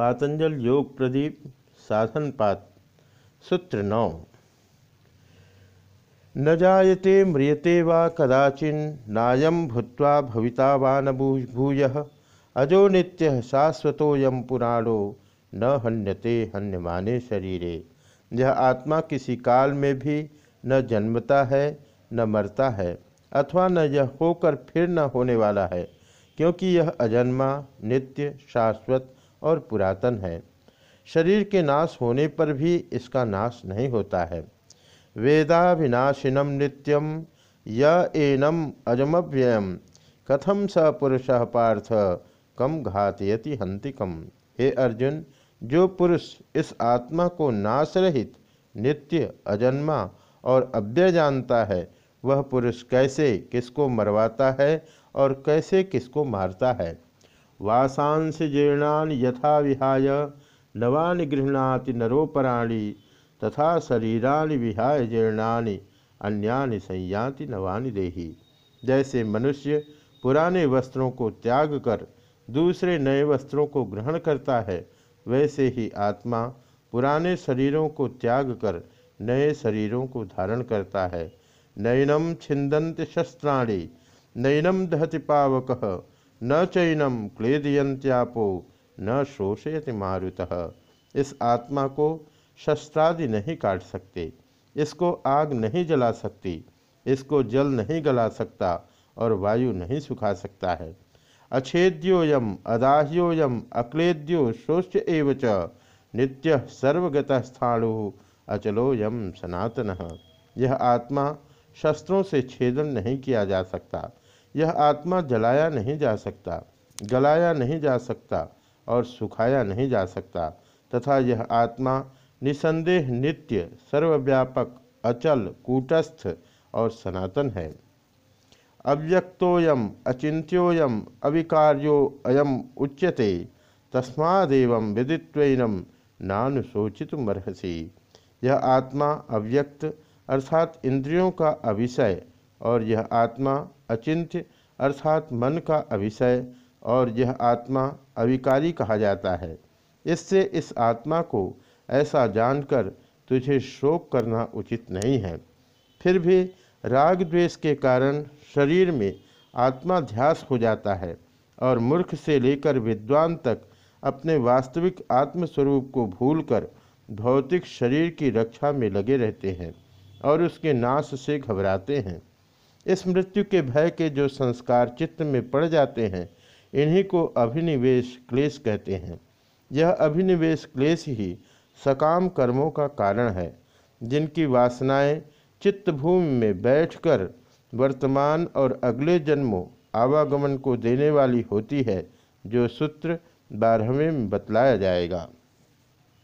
पातंजल योग प्रदीप, साधन पात, सूत्र नौ। न जायते म्रियते वा कदाचिन नायम भूत्वा भविता वा न भूय। अजो नित्य शाश्वतोयम पुराणो, न हन्यते हन्यमाने शरीरे। यह आत्मा किसी काल में भी न जन्मता है, न मरता है, अथवा न यह होकर फिर न होने वाला है, क्योंकि यह अजन्मा, नित्य, शाश्वत और पुरातन है। शरीर के नाश होने पर भी इसका नाश नहीं होता है। वेदा विनाशिनम नित्यम, य एनम अजमव्ययम, कथम स पुरुष पार्थ, कम घातयति हंतिकम। हे अर्जुन, जो पुरुष इस आत्मा को नाश रहित नित्य अजन्मा और अव्यय जानता है, वह पुरुष कैसे किसको मरवाता है और कैसे किसको मारता है? वासांस जीर्णान यथा विहाय, नवानि गृहणाति नरोपराणी, तथा शरीरानि विहाय जीर्णानि, अन्यानि संयाति नवानि देही। जैसे मनुष्य पुराने वस्त्रों को त्याग कर दूसरे नए वस्त्रों को ग्रहण करता है, वैसे ही आत्मा पुराने शरीरों को त्याग कर नए शरीरों को धारण करता है। नैनम छिंदंत शस्त्राणी नैनम दहति पावक न चैनम क्लेदयंत्यापो न शोषयति मारुतः। इस आत्मा को शस्त्रादि नहीं काट सकते, इसको आग नहीं जला सकती, इसको जल नहीं गला सकता और वायु नहीं सुखा सकता है। अछेद्योयम अदाह्योयम अक्लेद्यो, शोष्य एव च, नित्य सर्वगत स्थाणु अचलो यम सनातन। यह आत्मा शस्त्रों से छेदन नहीं किया जा सकता। यह आत्मा जलाया नहीं जा सकता, गलाया नहीं जा सकता और सुखाया नहीं जा सकता, तथा यह आत्मा निसंदेह नित्य, सर्वव्यापक, अचल, कूटस्थ और सनातन है। अव्यक्तोयम अचिंत्योयम अविकार्यो अयम उच्यते तस्मादेव विदित्वनम नानुशोचित मरहसी यह आत्मा अव्यक्त, अर्थात इंद्रियों का अविषय और यह आत्मा अचिंत्य अर्थात मन का अभिषय और यह आत्मा अविकारी कहा जाता है। इससे इस आत्मा को ऐसा जानकर तुझे शोक करना उचित नहीं है। फिर भी राग द्वेष के कारण शरीर में आत्माध्यास हो जाता है और मूर्ख से लेकर विद्वान तक अपने वास्तविक आत्मस्वरूप को भूलकर भौतिक शरीर की रक्षा में लगे रहते हैं और उसके नाश से घबराते हैं। इस मृत्यु के भय के जो संस्कार चित्त में पड़ जाते हैं, इन्हीं को अभिनिवेश क्लेश कहते हैं। यह अभिनिवेश क्लेश ही सकाम कर्मों का कारण है, जिनकी वासनाएँ चित्तभूमि में बैठकर वर्तमान और अगले जन्मों आवागमन को देने वाली होती है, जो सूत्र बारहवें में बतलाया जाएगा।